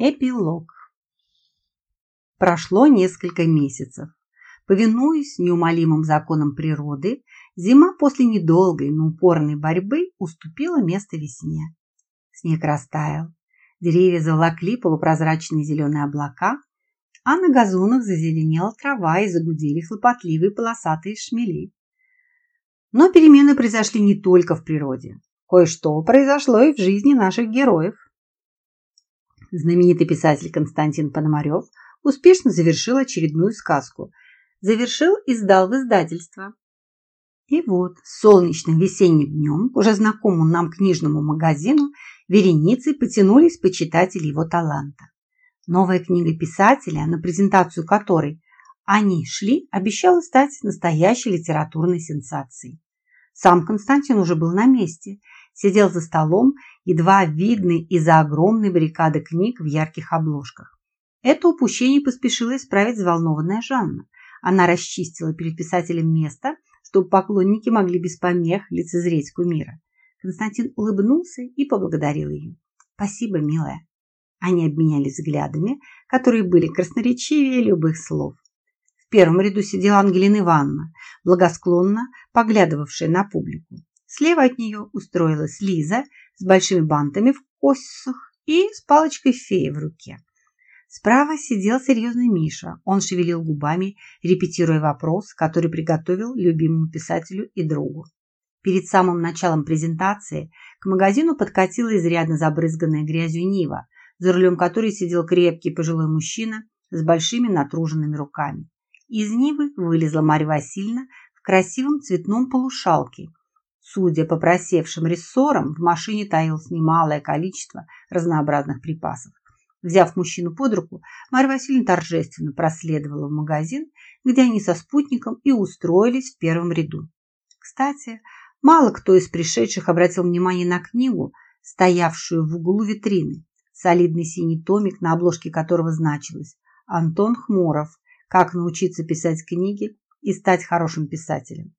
Эпилог. Прошло несколько месяцев. Повинуясь неумолимым законам природы, зима после недолгой, но упорной борьбы уступила место весне. Снег растаял, деревья заволокли полупрозрачные зеленые облака, а на газонах зазеленела трава и загудели хлопотливые полосатые шмели. Но перемены произошли не только в природе. Кое-что произошло и в жизни наших героев. Знаменитый писатель Константин Пономарев успешно завершил очередную сказку. Завершил и сдал в издательство. И вот солнечным весенним днем к уже знакомому нам книжному магазину вереницей потянулись почитатели его таланта. Новая книга писателя, на презентацию которой они шли, обещала стать настоящей литературной сенсацией. Сам Константин уже был на месте, сидел за столом, едва видный из-за огромной баррикады книг в ярких обложках. Это упущение поспешила исправить взволнованная Жанна. Она расчистила перед писателем место, чтобы поклонники могли без помех лицезреть кумира. Константин улыбнулся и поблагодарил ее. «Спасибо, милая». Они обменялись взглядами, которые были красноречивее любых слов. В первом ряду сидела Ангелина Ивановна, благосклонно поглядывавшая на публику. Слева от нее устроилась Лиза с большими бантами в косах и с палочкой феи в руке. Справа сидел серьезный Миша. Он шевелил губами, репетируя вопрос, который приготовил любимому писателю и другу. Перед самым началом презентации к магазину подкатила изрядно забрызганная грязью Нива, за рулем которой сидел крепкий пожилой мужчина с большими натруженными руками. Из Нивы вылезла Марья Васильевна в красивом цветном полушалке Судя по просевшим рессорам, в машине таилось немалое количество разнообразных припасов. Взяв мужчину под руку, Марья Васильевна торжественно проследовала в магазин, где они со спутником и устроились в первом ряду. Кстати, мало кто из пришедших обратил внимание на книгу, стоявшую в углу витрины, солидный синий томик, на обложке которого значилось «Антон Хмуров. Как научиться писать книги и стать хорошим писателем».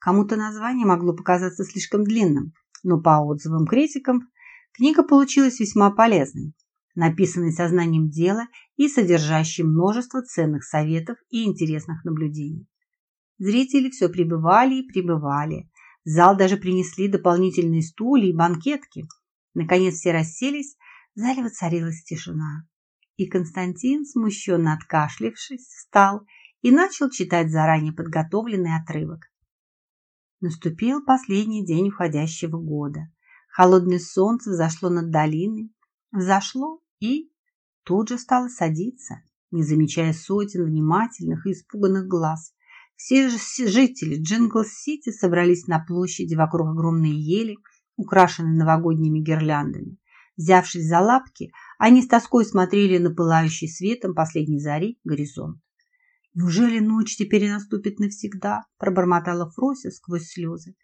Кому-то название могло показаться слишком длинным, но по отзывам критикам книга получилась весьма полезной, написанной сознанием дела и содержащей множество ценных советов и интересных наблюдений. Зрители все прибывали и прибывали. В зал даже принесли дополнительные стулья и банкетки. Наконец все расселись, в зале воцарилась тишина. И Константин, смущенно откашлившись, встал и начал читать заранее подготовленный отрывок. Наступил последний день уходящего года. Холодное солнце взошло над долиной, взошло и тут же стало садиться, не замечая сотен внимательных и испуганных глаз. Все же жители Джингл-Сити собрались на площади вокруг огромной ели, украшенной новогодними гирляндами. Взявшись за лапки, они с тоской смотрели на пылающий светом последней зари горизонт. «Неужели ночь теперь наступит навсегда?» – пробормотала Фрося сквозь слезы.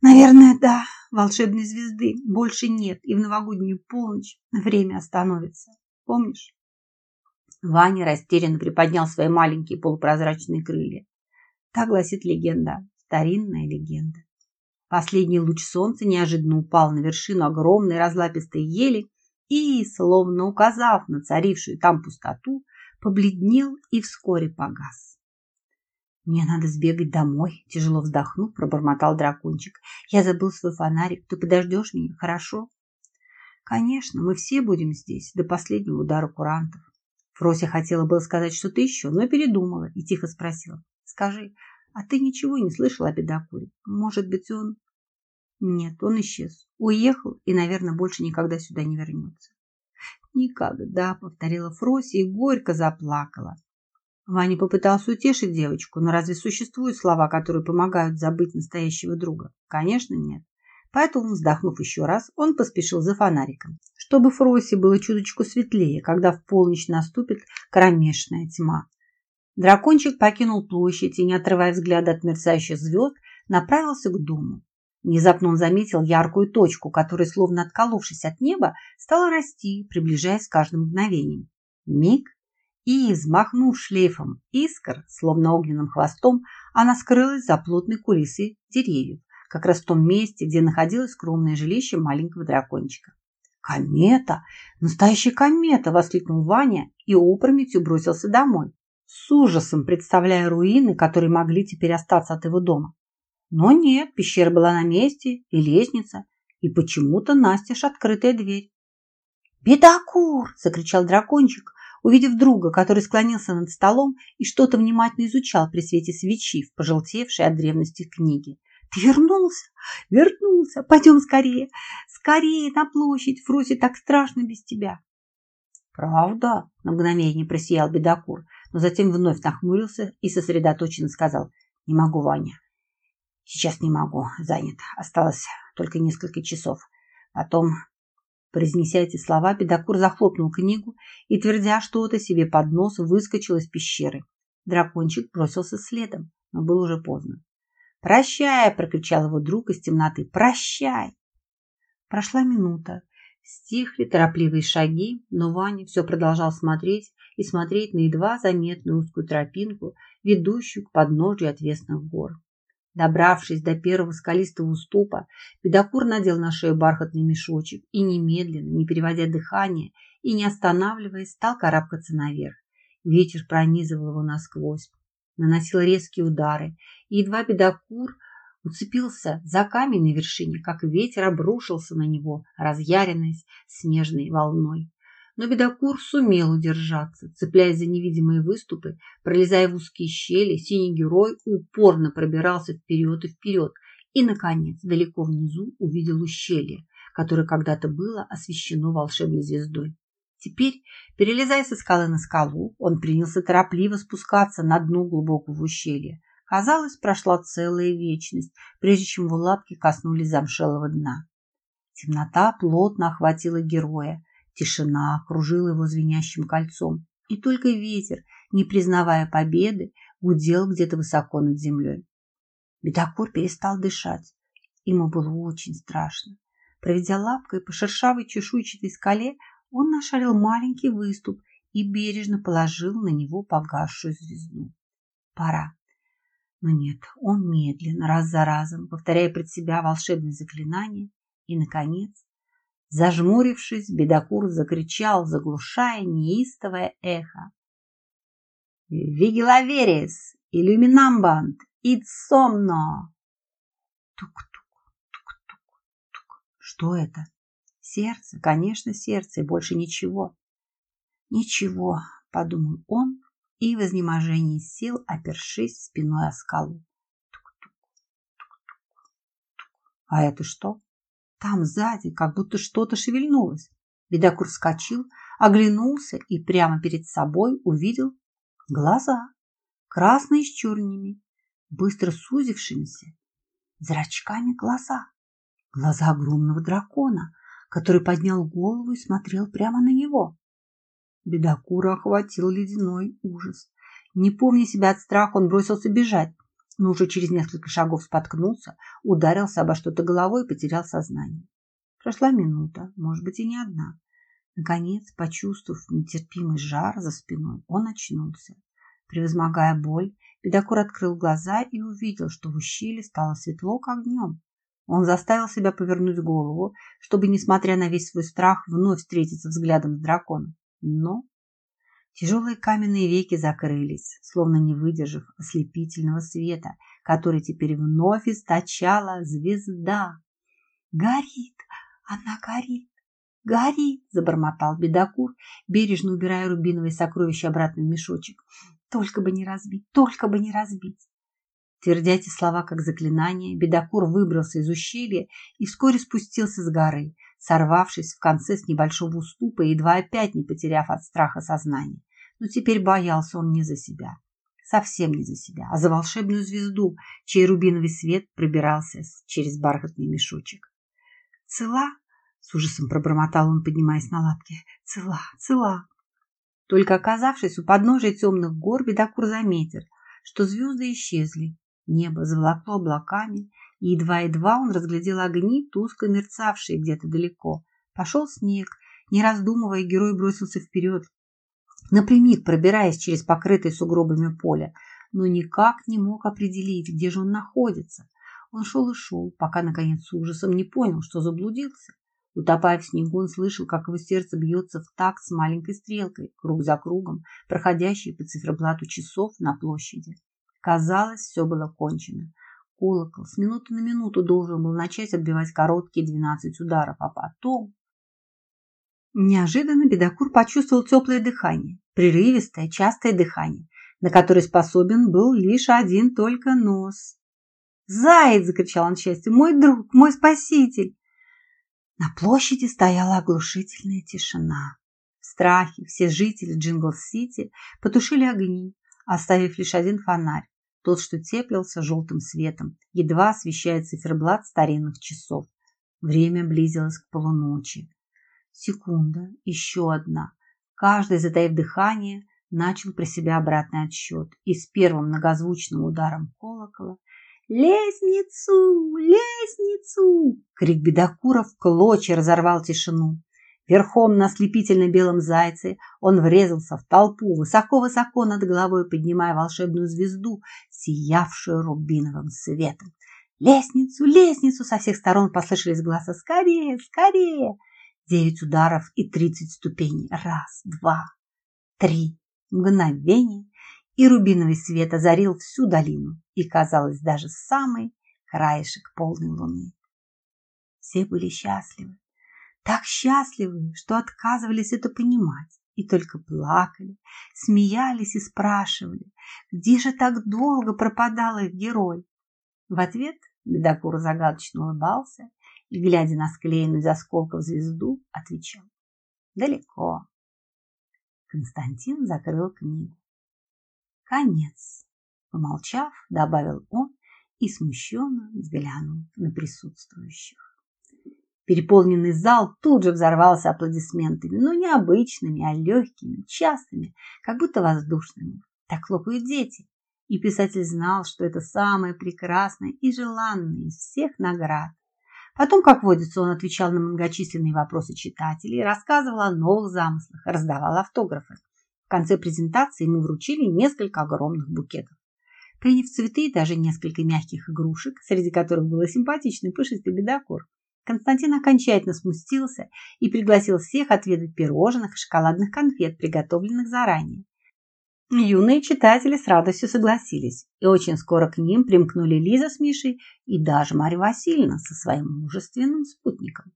«Наверное, да. Волшебной звезды больше нет, и в новогоднюю полночь время остановится. Помнишь?» Ваня растерянно приподнял свои маленькие полупрозрачные крылья. Так гласит легенда, старинная легенда. Последний луч солнца неожиданно упал на вершину огромной разлапистой ели и, словно указав на царившую там пустоту, побледнел и вскоре погас. «Мне надо сбегать домой», – тяжело вздохнув, пробормотал дракончик. «Я забыл свой фонарик. Ты подождешь меня, хорошо?» «Конечно, мы все будем здесь, до последнего удара курантов». Фрося хотела было сказать что-то еще, но передумала и тихо спросила. «Скажи, а ты ничего не слышал о бедокуре? Может быть, он...» «Нет, он исчез. Уехал и, наверное, больше никогда сюда не вернется». «Никогда», — повторила Фроси и горько заплакала. Ваня попытался утешить девочку, но разве существуют слова, которые помогают забыть настоящего друга? Конечно, нет. Поэтому, вздохнув еще раз, он поспешил за фонариком, чтобы Фросе было чуточку светлее, когда в полночь наступит кромешная тьма. Дракончик покинул площадь и, не отрывая взгляда от мерцающих звезд, направился к дому. Внезапно он заметил яркую точку, которая, словно отколовшись от неба, стала расти, приближаясь с каждым мгновением. Миг, и, взмахнув шлейфом искр, словно огненным хвостом, она скрылась за плотной кулисой деревьев, как раз в том месте, где находилось скромное жилище маленького дракончика. «Комета! Настоящая комета!» – воскликнул Ваня и опрометью бросился домой, с ужасом представляя руины, которые могли теперь остаться от его дома. Но нет, пещера была на месте, и лестница, и почему-то настежь открытая дверь. «Бедокур!» – закричал дракончик, увидев друга, который склонился над столом и что-то внимательно изучал при свете свечи в пожелтевшей от древности книге. «Ты вернулся? Вернулся! Пойдем скорее! Скорее на площадь! Фросе так страшно без тебя!» «Правда?» – на мгновение просиял бедокур, но затем вновь нахмурился и сосредоточенно сказал «Не могу, Ваня. Сейчас не могу, занят. Осталось только несколько часов. Потом Произнеся эти слова, Педокур захлопнул книгу и, твердя что-то себе под нос, выскочил из пещеры. Дракончик бросился следом, но было уже поздно. «Прощай!» – прокричал его друг из темноты. «Прощай!» Прошла минута. Стихли торопливые шаги, но Ваня все продолжал смотреть и смотреть на едва заметную узкую тропинку, ведущую к подножию отвесных гор. Добравшись до первого скалистого уступа, Педокур надел на шею бархатный мешочек и немедленно, не переводя дыхание и не останавливаясь, стал карабкаться наверх. Ветер пронизывал его насквозь, наносил резкие удары, и едва Педокур уцепился за камень на вершине, как ветер обрушился на него, разъяренный снежной волной. Но бедокур сумел удержаться. Цепляясь за невидимые выступы, пролезая в узкие щели, синий герой упорно пробирался вперед и вперед. И, наконец, далеко внизу увидел ущелье, которое когда-то было освещено волшебной звездой. Теперь, перелезая со скалы на скалу, он принялся торопливо спускаться на дно глубокого ущелья. Казалось, прошла целая вечность, прежде чем его лапки коснулись замшелого дна. Темнота плотно охватила героя, Тишина окружила его звенящим кольцом, и только ветер, не признавая победы, гудел где-то высоко над землей. Бедокур перестал дышать. Ему было очень страшно. Проведя лапкой по шершавой чешуйчатой скале, он нашарил маленький выступ и бережно положил на него погасшую звезду. Пора. Но нет, он медленно, раз за разом, повторяя пред себя волшебные заклинания, и, наконец, Зажмурившись, бедокур закричал, заглушая неистовое эхо. «Вигелаверис! Иллюминамбант! Ицомно!» Тук-тук, тук-тук, тук. Что это? Сердце, конечно, сердце, и больше ничего. Ничего, подумал он, и в изнеможении сил, опершись спиной о скалу. Тук-тук, тук-тук, тук. А это что? Там сзади как будто что-то шевельнулось. Бедокур вскочил, оглянулся и прямо перед собой увидел глаза, красные с черными, быстро сузившимися, зрачками глаза. Глаза огромного дракона, который поднял голову и смотрел прямо на него. Бедокура охватил ледяной ужас. Не помня себя от страха, он бросился бежать но уже через несколько шагов споткнулся, ударился обо что-то головой и потерял сознание. Прошла минута, может быть, и не одна. Наконец, почувствовав нетерпимый жар за спиной, он очнулся. Превозмогая боль, Педокур открыл глаза и увидел, что в ущелье стало светло, как днем. Он заставил себя повернуть голову, чтобы, несмотря на весь свой страх, вновь встретиться взглядом с драконом. Но Тяжелые каменные веки закрылись, словно не выдержав ослепительного света, который теперь вновь источала звезда. «Горит! Она горит! Горит!» – забормотал бедокур, бережно убирая рубиновые сокровища обратно в мешочек. «Только бы не разбить! Только бы не разбить!» Твердя эти слова как заклинание, бедокур выбрался из ущелья и вскоре спустился с горы, сорвавшись в конце с небольшого уступа едва опять не потеряв от страха сознание. Но теперь боялся он не за себя, совсем не за себя, а за волшебную звезду, чей рубиновый свет пробирался через бархатный мешочек. «Цела?» — с ужасом пробормотал он, поднимаясь на лапки. «Цела, цела!» Только оказавшись у подножия темных гор, бедокур заметил, что звезды исчезли, небо заволокло облаками, едва-едва он разглядел огни, тускло мерцавшие где-то далеко. Пошел снег, не раздумывая, герой бросился вперед, напрямик пробираясь через покрытое сугробами поле, но никак не мог определить, где же он находится. Он шел и шел, пока, наконец, с ужасом не понял, что заблудился. Утопая в снегу, он слышал, как его сердце бьется в такт с маленькой стрелкой, круг за кругом, проходящей по циферблату часов на площади. Казалось, все было кончено. Колокол с минуты на минуту должен был начать отбивать короткие двенадцать ударов, а потом... Неожиданно Бедокур почувствовал теплое дыхание, прерывистое, частое дыхание, на которое способен был лишь один только нос. «Заяц!» – закричал он счастью. «Мой друг, мой спаситель!» На площади стояла оглушительная тишина. В страхе все жители Джингл-Сити потушили огни, оставив лишь один фонарь, тот, что теплился желтым светом, едва освещая циферблат старинных часов. Время близилось к полуночи. Секунда, еще одна. Каждый, затаив дыхание, начал про себя обратный отсчет, и с первым многозвучным ударом колокола «Лестницу! Лестницу!» Крик бедокуров клочья разорвал тишину. Верхом на ослепительно белом зайце он врезался в толпу, высоко-высоко над головой поднимая волшебную звезду, сиявшую рубиновым светом. «Лестницу! Лестницу!» Со всех сторон послышались голоса «Скорее! Скорее!» Девять ударов и тридцать ступеней. Раз, два, три. Мгновение, и рубиновый свет озарил всю долину и, казалось, даже самый краешек полной луны. Все были счастливы, так счастливы, что отказывались это понимать и только плакали, смеялись и спрашивали, где же так долго пропадал их герой. В ответ Бедокур загадочно улыбался и, глядя на склеенную из осколков звезду, отвечал «Далеко». Константин закрыл книгу. Конец. Помолчав, добавил он и смущенно взглянул на присутствующих. Переполненный зал тут же взорвался аплодисментами, но не обычными, а легкими, частыми, как будто воздушными. Так хлопают дети. И писатель знал, что это самое прекрасное и желанное из всех наград. Потом, как водится, он отвечал на многочисленные вопросы читателей, рассказывал о новых замыслах, раздавал автографы. В конце презентации ему вручили несколько огромных букетов. Приняв цветы и даже несколько мягких игрушек, среди которых был симпатичный пушистый бедокур, Константин окончательно смустился и пригласил всех отведать пирожных и шоколадных конфет, приготовленных заранее. Юные читатели с радостью согласились, и очень скоро к ним примкнули Лиза с Мишей и даже Марья Васильевна со своим мужественным спутником.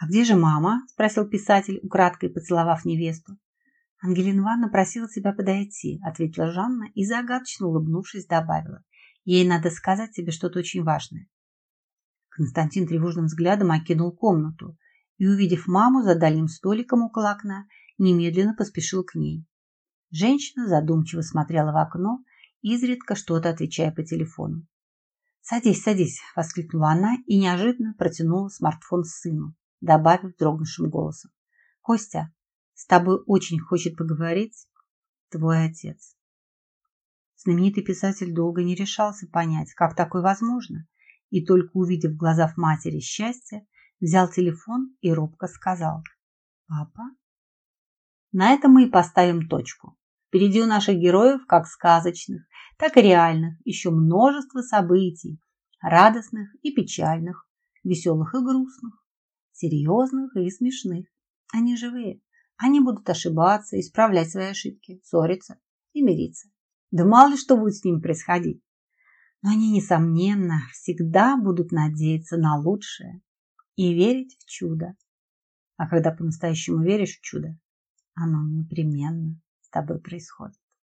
«А где же мама?» – спросил писатель, украдкой поцеловав невесту. Ангелина Ивановна просила тебя подойти, ответила Жанна и загадочно улыбнувшись добавила. Ей надо сказать тебе что-то очень важное. Константин тревожным взглядом окинул комнату и, увидев маму за дальним столиком около окна, немедленно поспешил к ней. Женщина задумчиво смотрела в окно, изредка что-то отвечая по телефону. «Садись, садись!» – воскликнула она и неожиданно протянула смартфон сыну, добавив дрогнувшим голосом. «Костя, с тобой очень хочет поговорить твой отец. Знаменитый писатель долго не решался понять, как такое возможно, и только увидев в матери счастье, взял телефон и робко сказал «Папа?». На этом мы и поставим точку. Впереди у наших героев, как сказочных, так и реальных, еще множество событий, радостных и печальных, веселых и грустных, серьезных и смешных. Они живые, они будут ошибаться, исправлять свои ошибки, ссориться и мириться. Да мало ли что будет с ними происходить. Но они, несомненно, всегда будут надеяться на лучшее и верить в чудо. А когда по-настоящему веришь в чудо, оно непременно с тобой происходит.